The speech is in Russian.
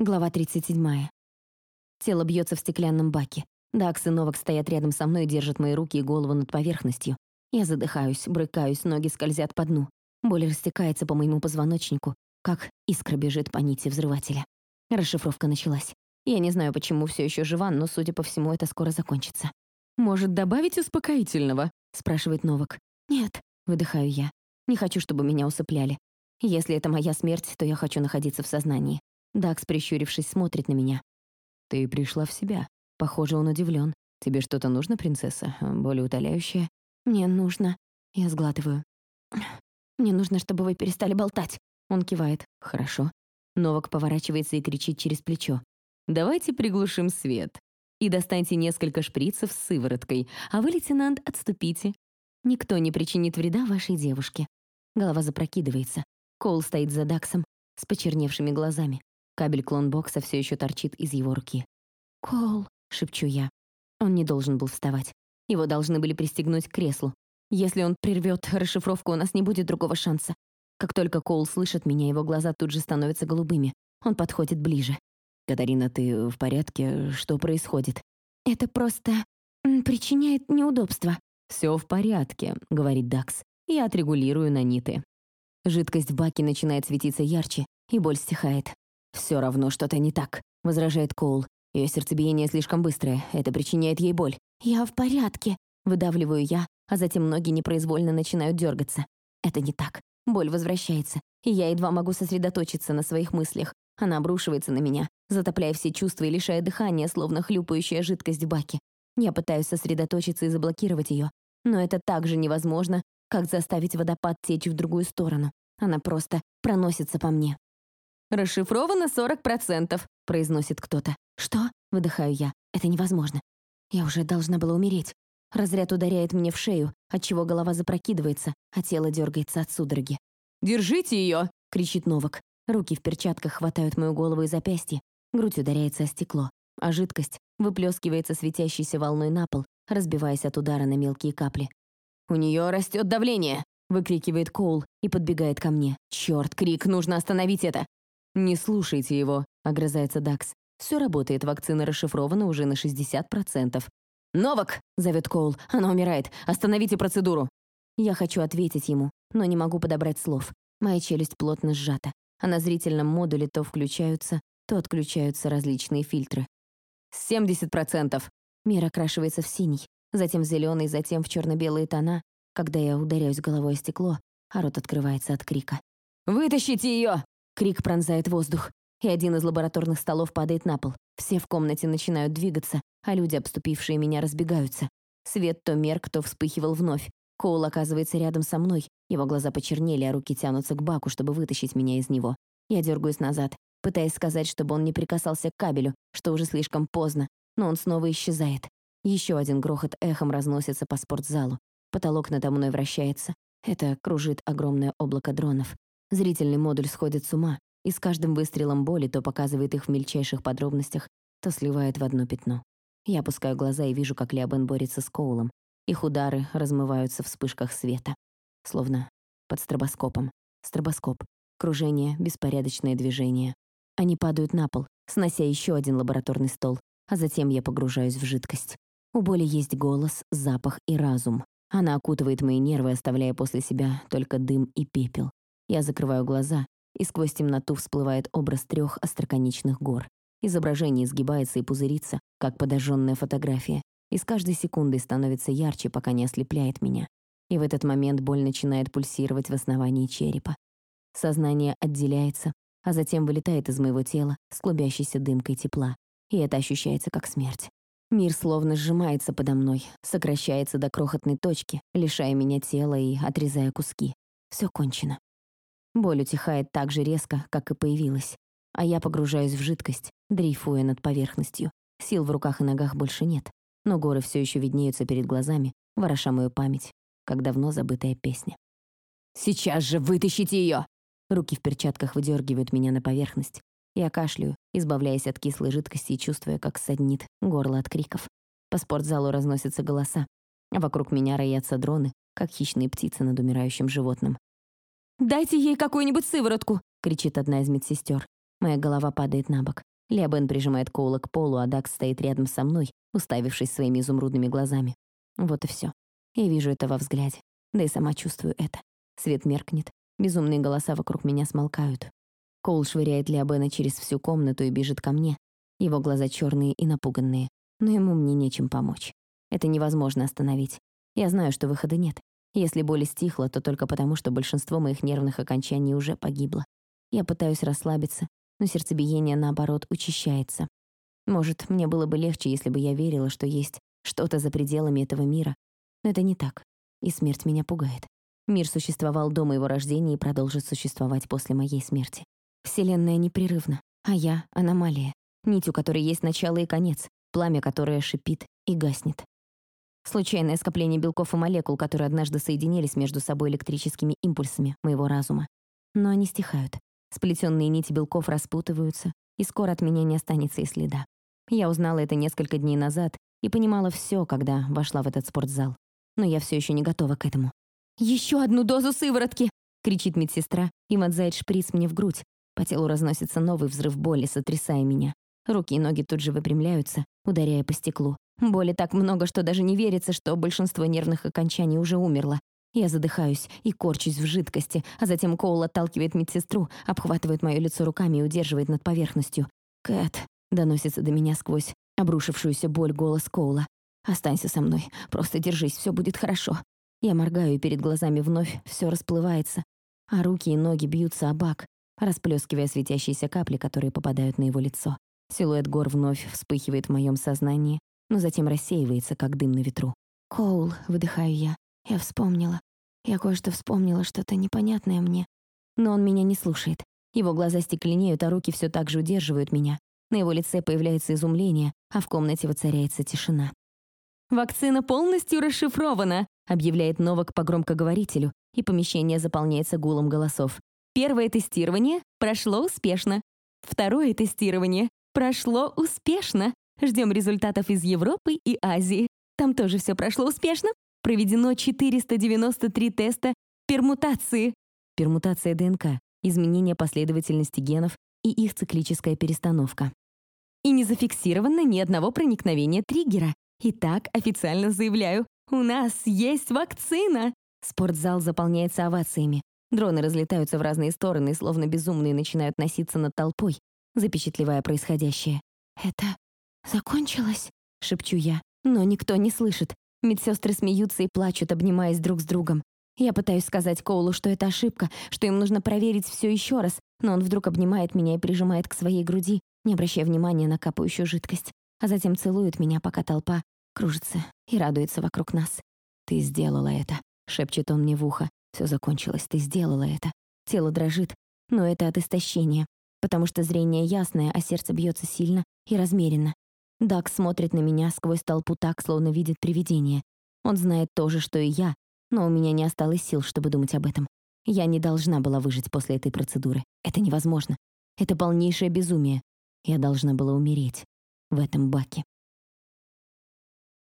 Глава 37. Тело бьется в стеклянном баке. Дакс и Новак стоят рядом со мной и держат мои руки и голову над поверхностью. Я задыхаюсь, брыкаюсь, ноги скользят по дну. Боль растекается по моему позвоночнику, как искра бежит по нити взрывателя. Расшифровка началась. Я не знаю, почему все еще жива, но, судя по всему, это скоро закончится. «Может, добавить успокоительного?» — спрашивает Новак. «Нет», — выдыхаю я. «Не хочу, чтобы меня усыпляли. Если это моя смерть, то я хочу находиться в сознании. Дакс, прищурившись, смотрит на меня. «Ты пришла в себя. Похоже, он удивлен. Тебе что-то нужно, принцесса? Более утоляющее?» «Мне нужно...» Я сглатываю. «Мне нужно, чтобы вы перестали болтать». Он кивает. «Хорошо». Новак поворачивается и кричит через плечо. «Давайте приглушим свет. И достаньте несколько шприцев с сывороткой, а вы, лейтенант, отступите. Никто не причинит вреда вашей девушке». Голова запрокидывается. Коул стоит за Даксом с почерневшими глазами. Кабель клонбокса все еще торчит из его руки. «Коул», — шепчу я. Он не должен был вставать. Его должны были пристегнуть к креслу. Если он прервет расшифровку, у нас не будет другого шанса. Как только Коул слышит меня, его глаза тут же становятся голубыми. Он подходит ближе. «Катарина, ты в порядке? Что происходит?» «Это просто... причиняет неудобства». «Все в порядке», — говорит Дакс. «Я отрегулирую наниты». Жидкость в баке начинает светиться ярче, и боль стихает. «Все равно что-то не так», — возражает Коул. Ее сердцебиение слишком быстрое, это причиняет ей боль. «Я в порядке», — выдавливаю я, а затем ноги непроизвольно начинают дергаться. Это не так. Боль возвращается, и я едва могу сосредоточиться на своих мыслях. Она обрушивается на меня, затопляя все чувства и лишая дыхания, словно хлюпающая жидкость в баке. Я пытаюсь сосредоточиться и заблокировать ее, но это так же невозможно, как заставить водопад течь в другую сторону. Она просто проносится по мне. «Расшифровано 40%, — произносит кто-то. «Что?» — выдыхаю я. «Это невозможно. Я уже должна была умереть. Разряд ударяет мне в шею, отчего голова запрокидывается, а тело дергается от судороги. «Держите ее!» — кричит Новак. Руки в перчатках хватают мою голову и запястье. Грудь ударяется о стекло, а жидкость выплескивается светящейся волной на пол, разбиваясь от удара на мелкие капли. «У нее растет давление!» — выкрикивает Коул и подбегает ко мне. «Черт, Крик, нужно остановить это!» «Не слушайте его», — огрызается Дакс. «Все работает, вакцина расшифрована уже на 60%. «Новак!» — зовет Коул. «Она умирает. Остановите процедуру!» Я хочу ответить ему, но не могу подобрать слов. Моя челюсть плотно сжата, а на зрительном модуле то включаются, то отключаются различные фильтры. «70%!» Мир окрашивается в синий, затем в зеленый, затем в черно-белые тона. Когда я ударяюсь головой о стекло, а рот открывается от крика. «Вытащите ее!» Крик пронзает воздух, и один из лабораторных столов падает на пол. Все в комнате начинают двигаться, а люди, обступившие меня, разбегаются. Свет то мерк, то вспыхивал вновь. Коул оказывается рядом со мной. Его глаза почернели, а руки тянутся к баку, чтобы вытащить меня из него. Я дергаюсь назад, пытаясь сказать, чтобы он не прикасался к кабелю, что уже слишком поздно, но он снова исчезает. Еще один грохот эхом разносится по спортзалу. Потолок надо мной вращается. Это кружит огромное облако дронов. Зрительный модуль сходит с ума, и с каждым выстрелом боли то показывает их в мельчайших подробностях, то сливает в одно пятно. Я опускаю глаза и вижу, как Леобен борется с Коулом. Их удары размываются в вспышках света. Словно под стробоскопом. Стробоскоп. Кружение, беспорядочное движение. Они падают на пол, снося еще один лабораторный стол, а затем я погружаюсь в жидкость. У боли есть голос, запах и разум. Она окутывает мои нервы, оставляя после себя только дым и пепел. Я закрываю глаза, и сквозь темноту всплывает образ трех остроконечных гор. Изображение изгибается и пузырится, как подожженная фотография, и с каждой секундой становится ярче, пока не ослепляет меня. И в этот момент боль начинает пульсировать в основании черепа. Сознание отделяется, а затем вылетает из моего тела с клубящейся дымкой тепла, и это ощущается как смерть. Мир словно сжимается подо мной, сокращается до крохотной точки, лишая меня тела и отрезая куски. Все кончено. Боль утихает так же резко, как и появилась, а я погружаюсь в жидкость, дрейфуя над поверхностью. Сил в руках и ногах больше нет, но горы все еще виднеются перед глазами, вороша мою память, как давно забытая песня. «Сейчас же вытащите ее!» Руки в перчатках выдергивают меня на поверхность. Я кашляю, избавляясь от кислой жидкости и чувствуя, как саднит горло от криков. По спортзалу разносятся голоса, вокруг меня роятся дроны, как хищные птицы над умирающим животным. «Дайте ей какую-нибудь сыворотку!» — кричит одна из медсестер. Моя голова падает на бок. Леобен прижимает Коула к полу, а Дакс стоит рядом со мной, уставившись своими изумрудными глазами. Вот и все. Я вижу это во взгляде. Да и сама чувствую это. Свет меркнет. Безумные голоса вокруг меня смолкают. Коул швыряет Леобена через всю комнату и бежит ко мне. Его глаза черные и напуганные. Но ему мне нечем помочь. Это невозможно остановить. Я знаю, что выхода нет. Если боль стихла, то только потому, что большинство моих нервных окончаний уже погибло. Я пытаюсь расслабиться, но сердцебиение, наоборот, учащается. Может, мне было бы легче, если бы я верила, что есть что-то за пределами этого мира. Но это не так, и смерть меня пугает. Мир существовал до моего рождения и продолжит существовать после моей смерти. Вселенная непрерывна, а я — аномалия, нить, у которой есть начало и конец, пламя, которое шипит и гаснет. Случайное скопление белков и молекул, которые однажды соединились между собой электрическими импульсами моего разума. Но они стихают. Сплетенные нити белков распутываются, и скоро от меня не останется и следа. Я узнала это несколько дней назад и понимала все, когда вошла в этот спортзал. Но я все еще не готова к этому. «Еще одну дозу сыворотки!» — кричит медсестра и мотзает шприц мне в грудь. По телу разносится новый взрыв боли, сотрясая меня. Руки и ноги тут же выпрямляются, ударяя по стеклу. Боли так много, что даже не верится, что большинство нервных окончаний уже умерло. Я задыхаюсь и корчусь в жидкости, а затем Коул отталкивает медсестру, обхватывает мое лицо руками и удерживает над поверхностью. «Кэт», — доносится до меня сквозь обрушившуюся боль голос Коула. «Останься со мной, просто держись, все будет хорошо». Я моргаю, и перед глазами вновь все расплывается, а руки и ноги бьются о бак, расплескивая светящиеся капли, которые попадают на его лицо. Силуэт гор вновь вспыхивает в моем сознании, но затем рассеивается, как дым на ветру. «Коул», — выдыхаю я, — «я вспомнила. Я кое-что вспомнила, что-то непонятное мне. Но он меня не слушает. Его глаза стекленеют, а руки все так же удерживают меня. На его лице появляется изумление, а в комнате воцаряется тишина. «Вакцина полностью расшифрована», — объявляет Новак по громкоговорителю, и помещение заполняется гулом голосов. Первое тестирование прошло успешно. Второе тестирование прошло успешно. Ждем результатов из Европы и Азии. Там тоже все прошло успешно. Проведено 493 теста пермутации. Пермутация ДНК — изменение последовательности генов и их циклическая перестановка. И не зафиксировано ни одного проникновения триггера. Итак, официально заявляю, у нас есть вакцина! Спортзал заполняется овациями. Дроны разлетаются в разные стороны, словно безумные начинают носиться над толпой, запечатлевая происходящее. «Это закончилось?» — шепчу я. Но никто не слышит. Медсестры смеются и плачут, обнимаясь друг с другом. Я пытаюсь сказать Коулу, что это ошибка, что им нужно проверить все еще раз, но он вдруг обнимает меня и прижимает к своей груди, не обращая внимания на капающую жидкость, а затем целует меня, пока толпа кружится и радуется вокруг нас. «Ты сделала это», — шепчет он мне в ухо. Все закончилось, ты сделала это. Тело дрожит, но это от истощения, потому что зрение ясное, а сердце бьется сильно и размеренно. Дак смотрит на меня сквозь толпу так, словно видит привидение. Он знает то же, что и я, но у меня не осталось сил, чтобы думать об этом. Я не должна была выжить после этой процедуры. Это невозможно. Это полнейшее безумие. Я должна была умереть в этом баке.